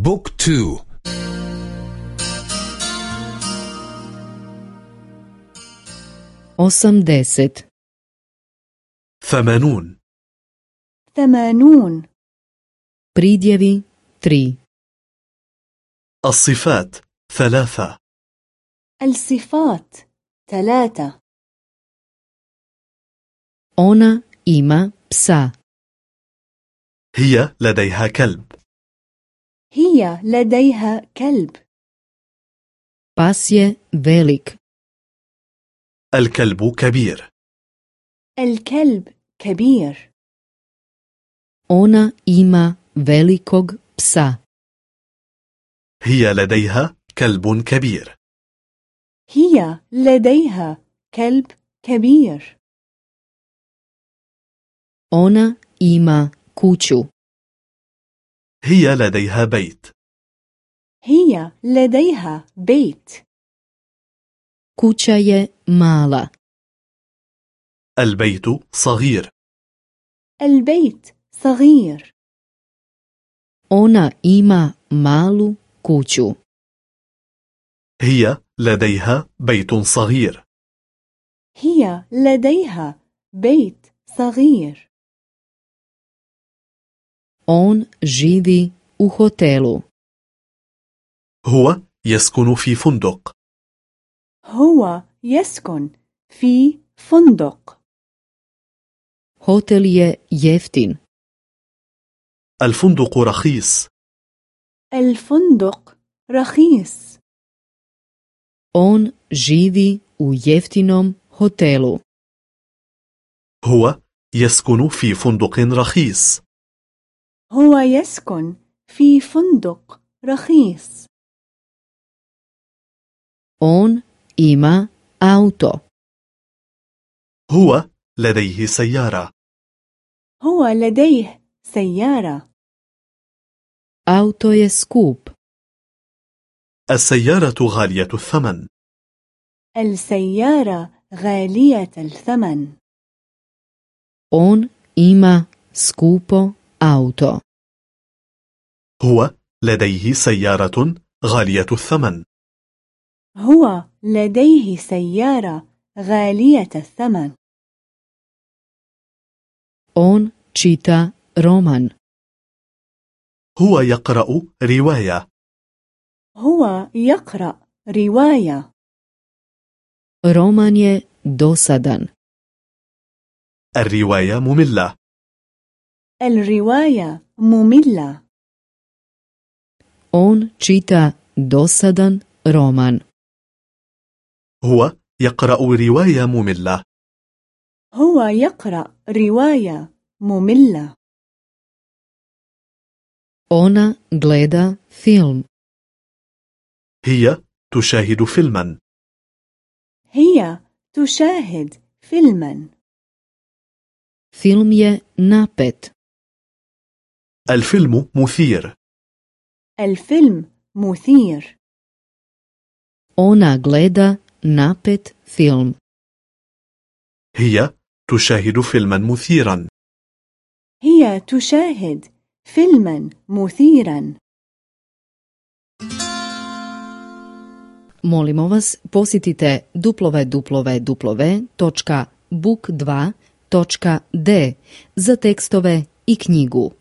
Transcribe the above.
بوك تو. osamdeset ثمانون. ثمانون. pridjevi tri الصفات. ثلاثة. الصفات. ثلاثة. ona ima psa هي لديها كلب. هي لديها كلب. Pas je velik. الكلب كبير. الكلب كبير. Ona ima velikog psa. هي لديها كلب كبير. هي لديها كلب كبير. Ona ima kuću. هي لديها بيت. هي لديها بيت. Kuća je mala. البيت صغير. البيت صغير. Ona ima malu kuću. هي لديها بيت صغير. هي لديها بيت صغير. On živi u hotelu. هو يسكن في فندق. هو يسكن في فندق. Hotel je jeftin. الفندق رخيص. الفندق رخيص. On živi u jeftinom hotelu. هو يسكن في فندق رخيص. هو يسكن في فندق رخيص. on ima auto هو لديه سيارة. هو لديه سيارة. auto je skup السيارة غالية الثمن. السيارة غالية الثمن. on ima skupo auto هو لديه سيارة غالية الثمن. هو لديه سيارة غالية الثمن. on čita roman هو يقرأ رواية. هو يقرأ رواية. roman je dosadan الرواية مملة. الرواية مملة. On čita dosadan roman. هو يقرأ رواية مملة. هو يقرأ رواية مملة. Ona gleda film. هي تشاهد فيلما. هي تشاهد فيلما. Film je napet. الفيلم مثير الفيلم مثير ona gleda napet film هي تشاهد فيلما مثيرا هي تشاهد فيلما مثيرا Molimo vas, posjetite www.book2.d za tekstove i knjigu.